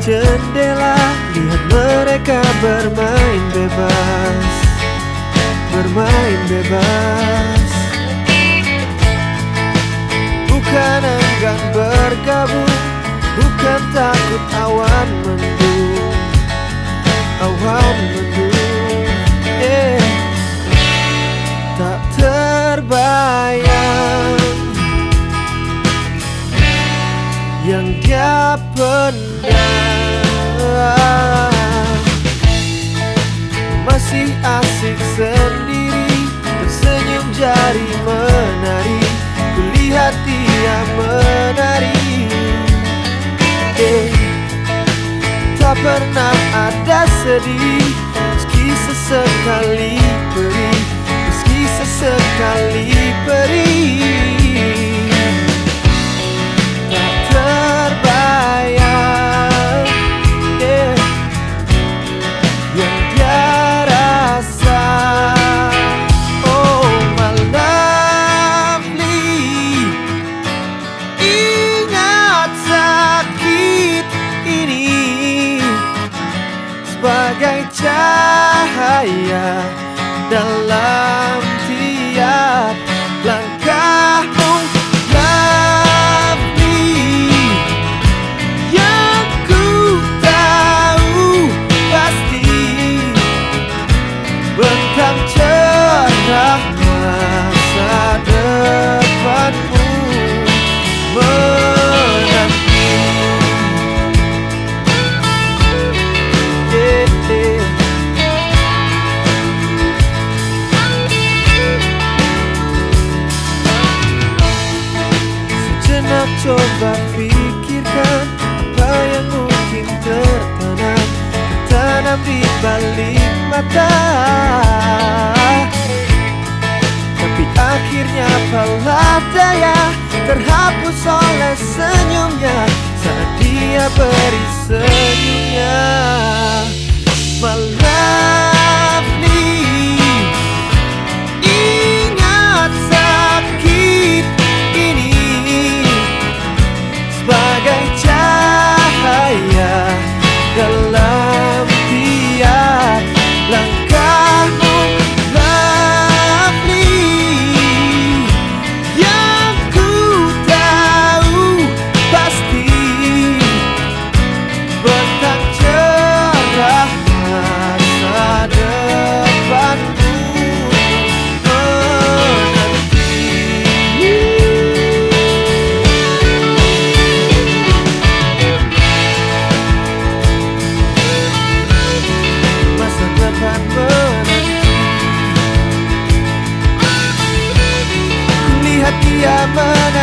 jendela. Lihat mereka bermain bebas. Bermain bebas. Bukan enggan bergabung. Bukan takut awan mendung. Awan mendung Yang dia pendam Masih asik sendiri Tersenyum jari menari Kulihat dia menari. Eh, Tak pernah ada sedih Meski sesekali perih Meski sesekali perih Sebagai cahaya dalam Sejenak coba pikirkan Apa yang mungkin tertanam Tertanam di balik mata. Tapi akhirnya apalah daya Terhapus oleh senyumnya dia